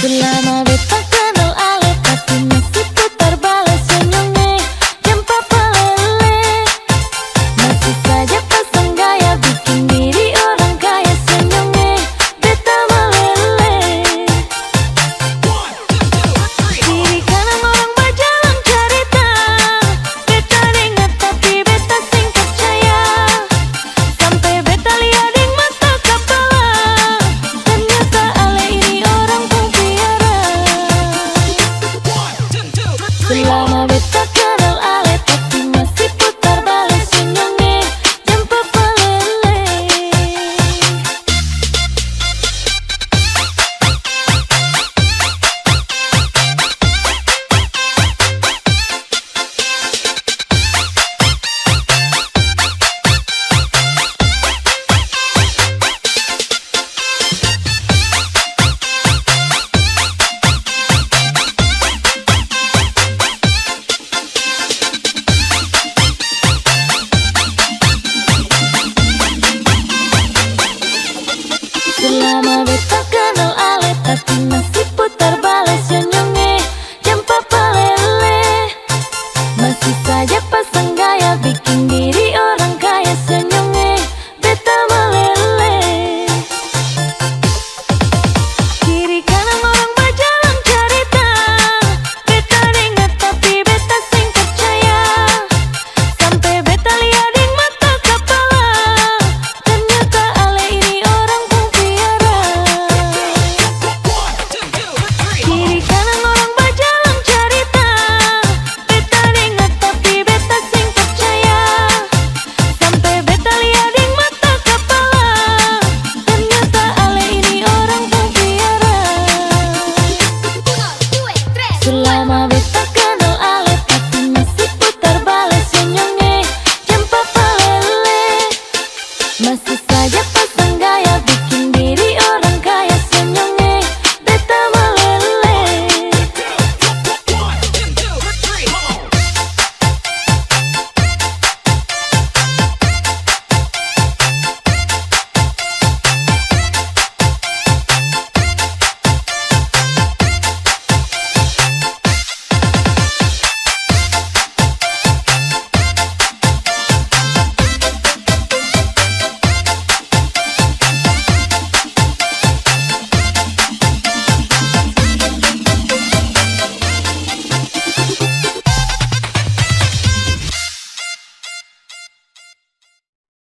Kulağıma bir tak Selama